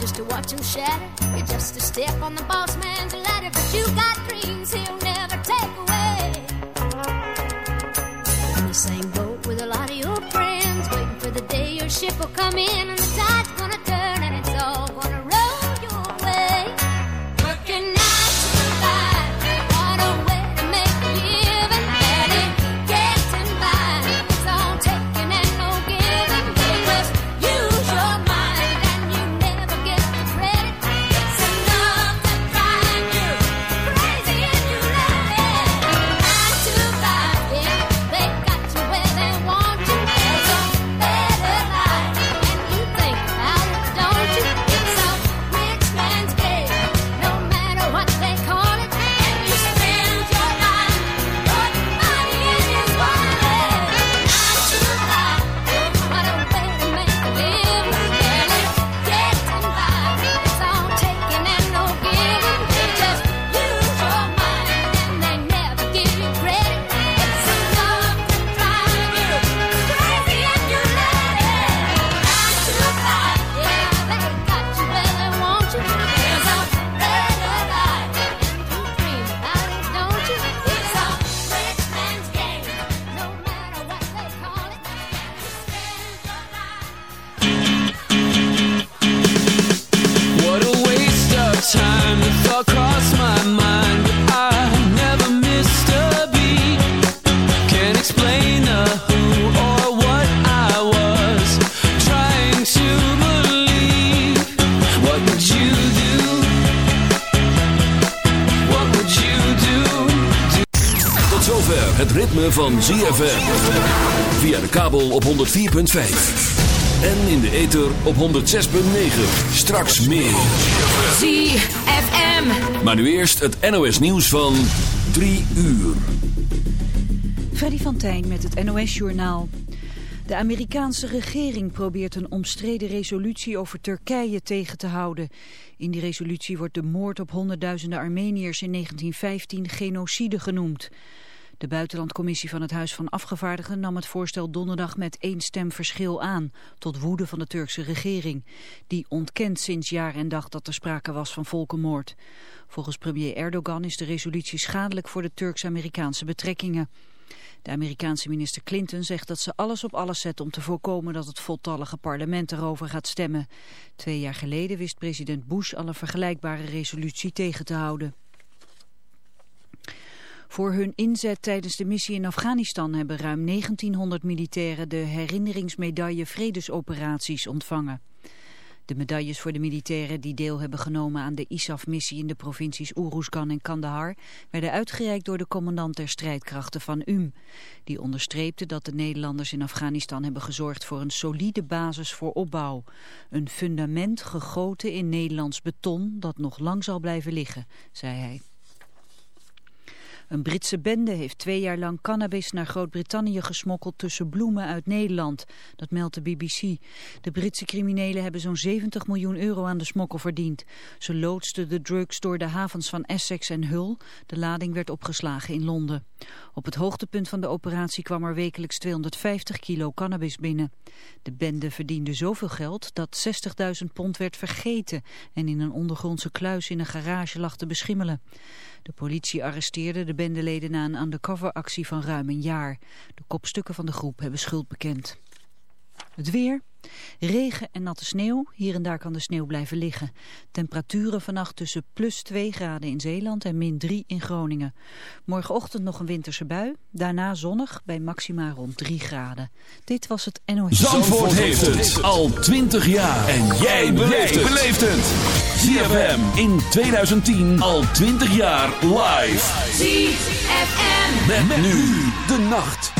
just to watch him shatter. You're just a step on the boss man's ladder, but you got dreams he'll never take away. In the same boat with a lot of your friends, waiting for the day your ship will come in and the tide's zover het ritme van ZFM. Via de kabel op 104.5. En in de ether op 106.9. Straks meer. ZFM. Maar nu eerst het NOS nieuws van 3 uur. Freddy van Tijn met het NOS-journaal. De Amerikaanse regering probeert een omstreden resolutie over Turkije tegen te houden. In die resolutie wordt de moord op honderdduizenden Armeniërs in 1915 genocide genoemd. De buitenlandcommissie van het Huis van Afgevaardigden nam het voorstel donderdag met één stem verschil aan, tot woede van de Turkse regering. Die ontkent sinds jaar en dag dat er sprake was van volkenmoord. Volgens premier Erdogan is de resolutie schadelijk voor de Turks-Amerikaanse betrekkingen. De Amerikaanse minister Clinton zegt dat ze alles op alles zet om te voorkomen dat het voltallige parlement erover gaat stemmen. Twee jaar geleden wist president Bush al een vergelijkbare resolutie tegen te houden. Voor hun inzet tijdens de missie in Afghanistan hebben ruim 1900 militairen de herinneringsmedaille Vredesoperaties ontvangen. De medailles voor de militairen die deel hebben genomen aan de ISAF-missie in de provincies Uruzgan en Kandahar werden uitgereikt door de commandant der strijdkrachten van UM. Die onderstreepte dat de Nederlanders in Afghanistan hebben gezorgd voor een solide basis voor opbouw. Een fundament gegoten in Nederlands beton dat nog lang zal blijven liggen, zei hij. Een Britse bende heeft twee jaar lang cannabis naar Groot-Brittannië gesmokkeld tussen bloemen uit Nederland. Dat meldt de BBC. De Britse criminelen hebben zo'n 70 miljoen euro aan de smokkel verdiend. Ze loodsten de drugs door de havens van Essex en Hull. De lading werd opgeslagen in Londen. Op het hoogtepunt van de operatie kwam er wekelijks 250 kilo cannabis binnen. De bende verdiende zoveel geld dat 60.000 pond werd vergeten en in een ondergrondse kluis in een garage lag te beschimmelen. De politie arresteerde de bendeleden na een undercover-actie van ruim een jaar. De kopstukken van de groep hebben schuld bekend. Het weer. Regen en natte sneeuw. Hier en daar kan de sneeuw blijven liggen. Temperaturen vannacht tussen plus 2 graden in Zeeland en min 3 in Groningen. Morgenochtend nog een winterse bui. Daarna zonnig bij maxima rond 3 graden. Dit was het NOS. Zandvoort heeft het al 20 jaar. En jij beleeft het. ZFM in 2010 al 20 jaar live. ZFM. Met, nu de nacht.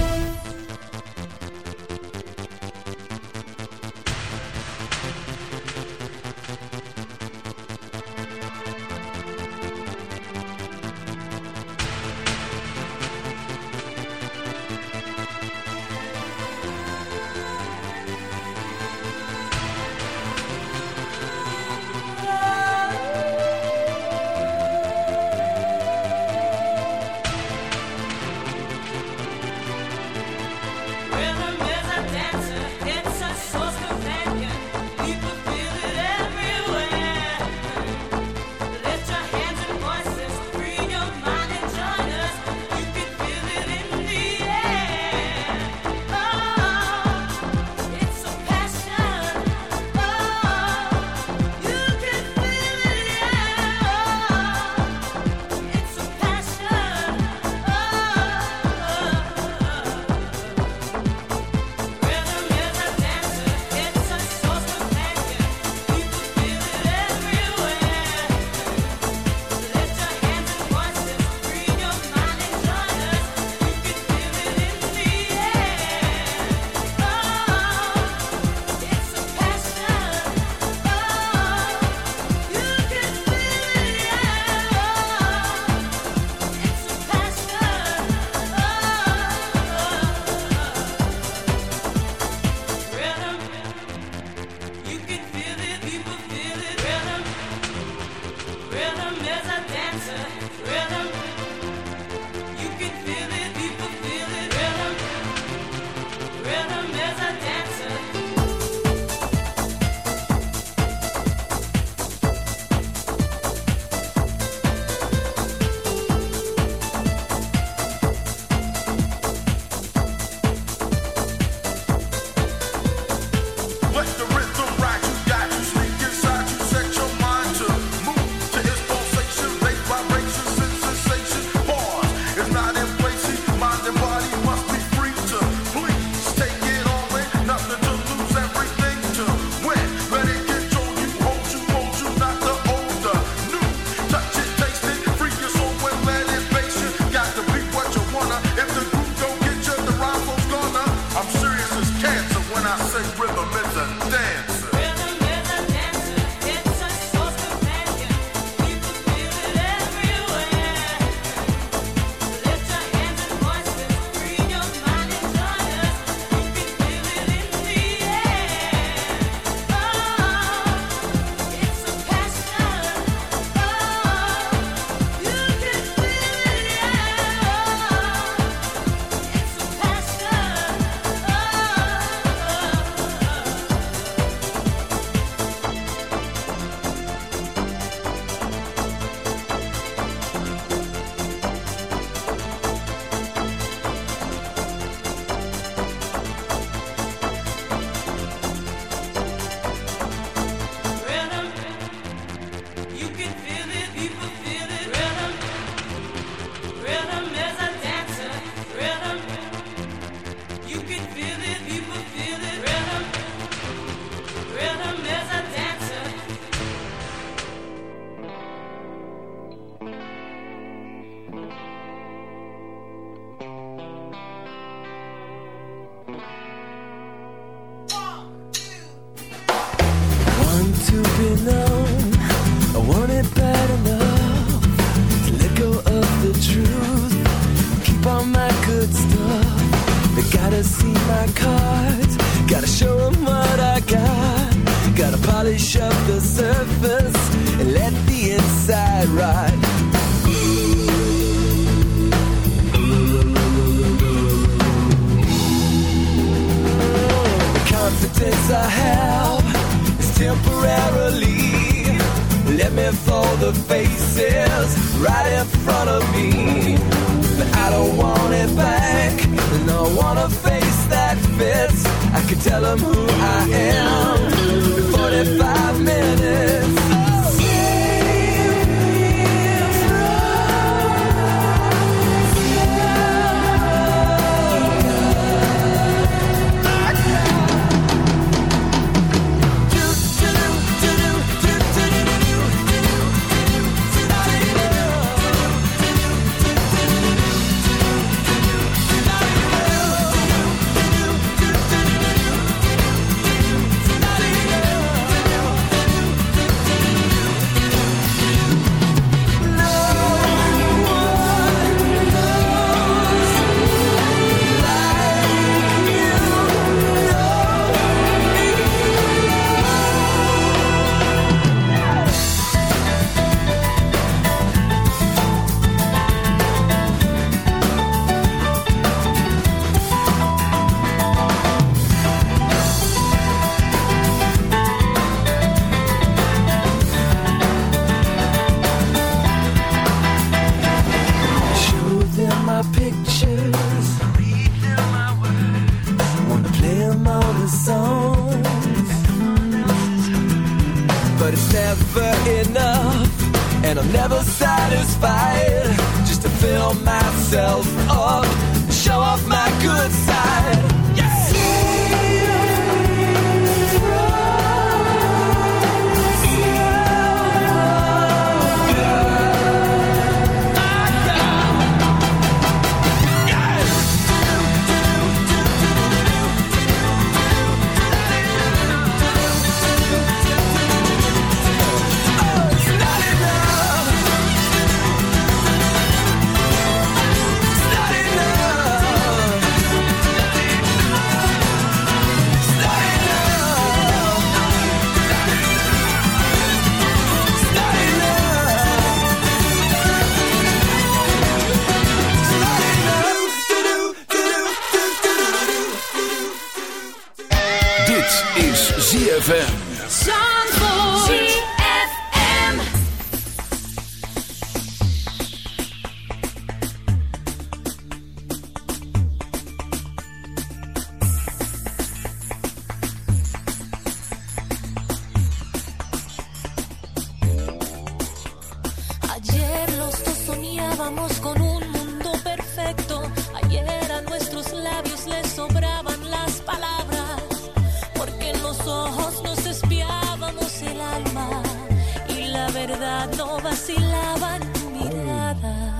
No vacilaba en tu mirada.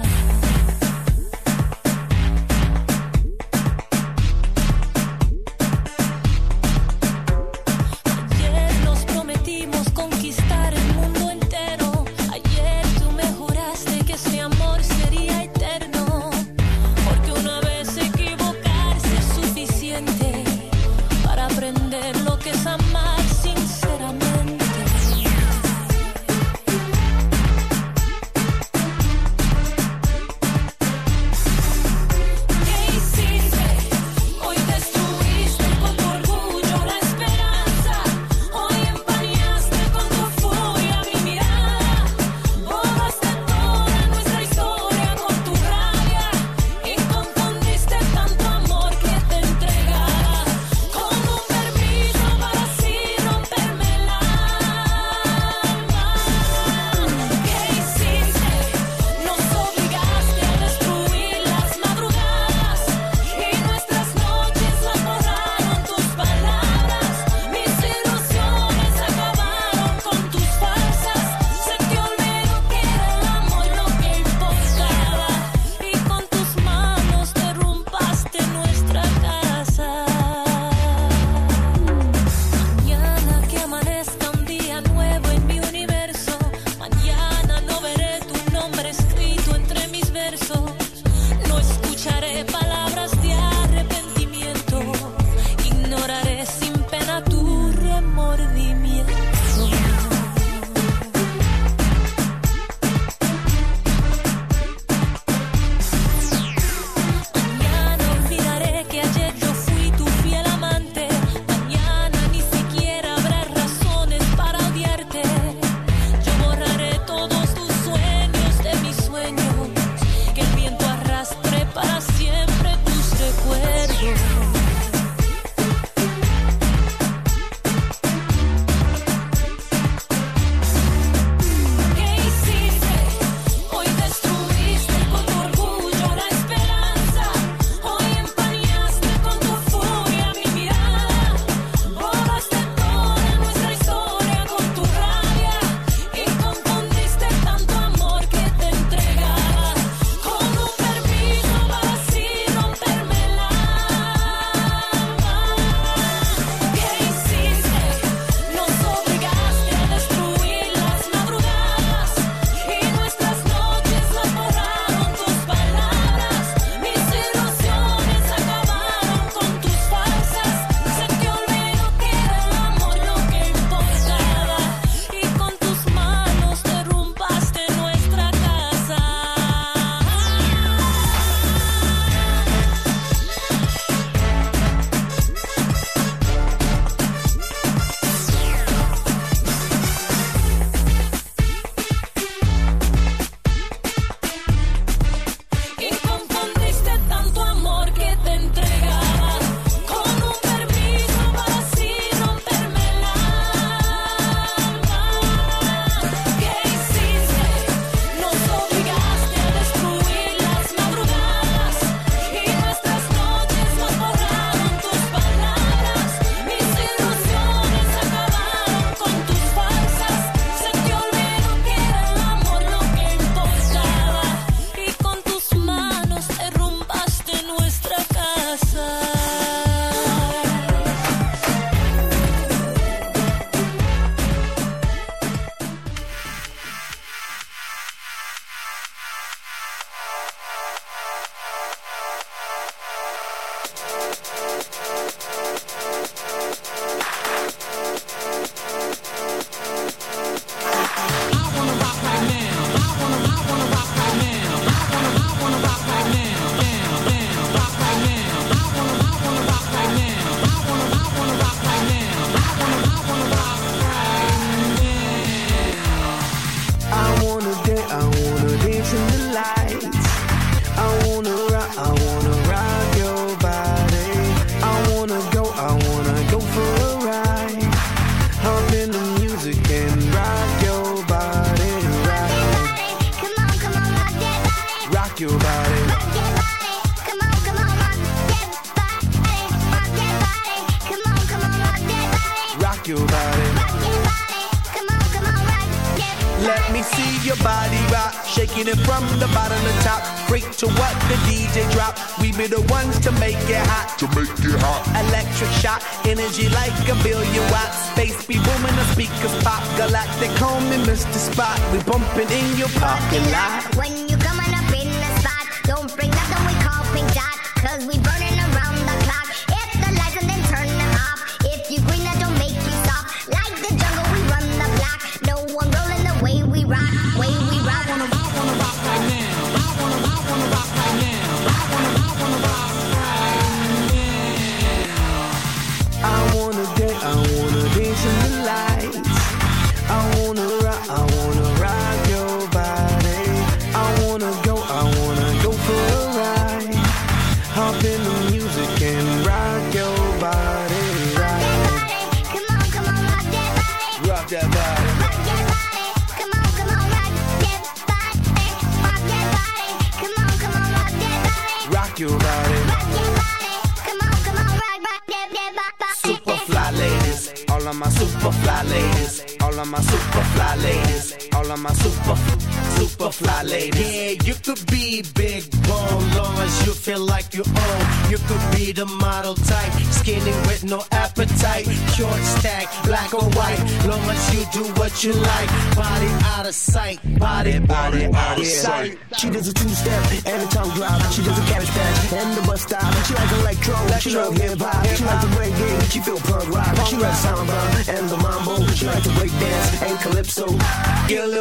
my super fly ladies i'm a super, super fly lady. Yeah, you could be big bone, long as you feel like you own. You could be the model type, skinny with no appetite. Short stack, black or white, long as you do what you like. Body out of sight, body, body, body out of sight. She does a two-step and a tongue drop. She does a cabbage patch and the bus stop. She likes electro, electro she loves hip-hop. Hip she likes the reggae, she feel punk rock. Punk she loves samba and the mambo. She likes to break dance and calypso. Get a little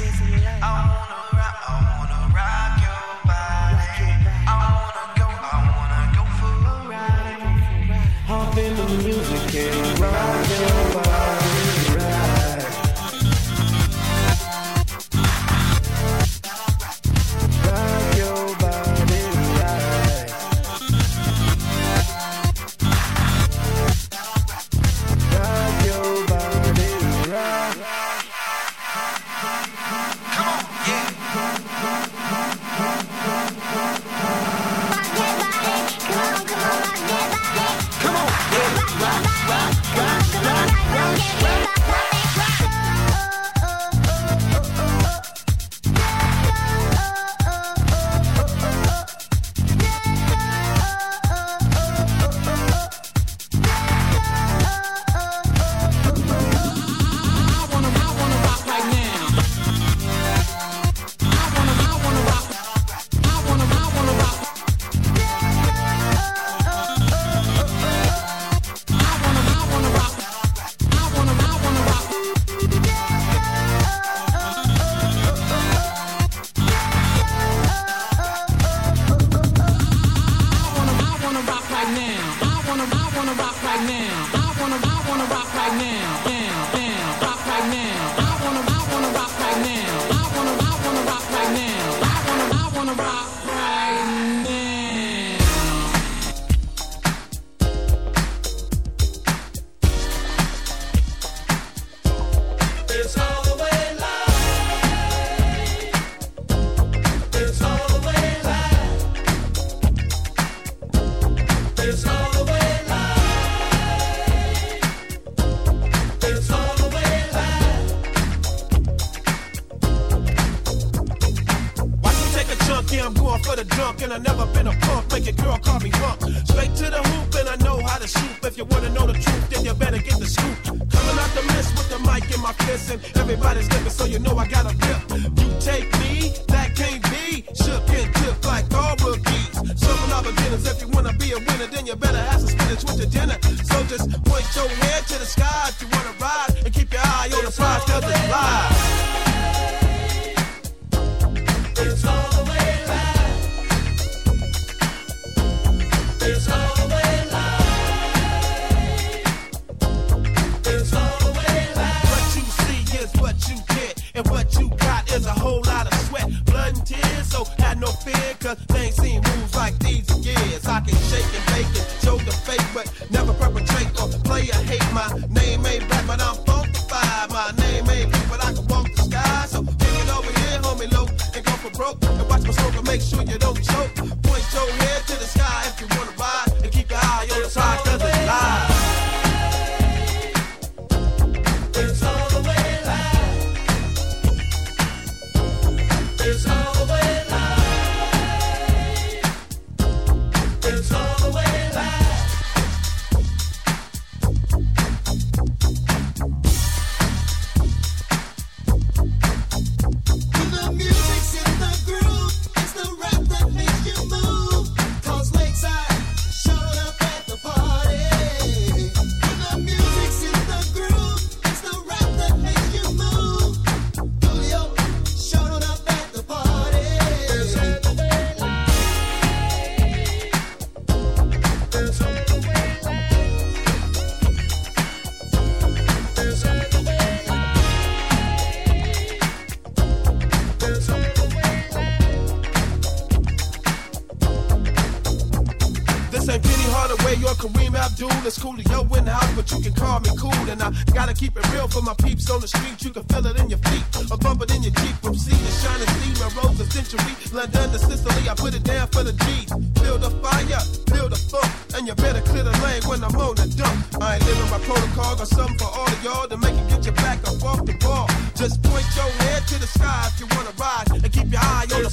And you better clear the lane when I'm on the dump. I ain't living my protocol, got something for all of y'all to make it get your back up off the ball. Just point your head to the sky if you wanna rise, and keep your eye on the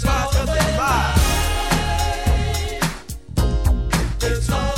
prize. It's all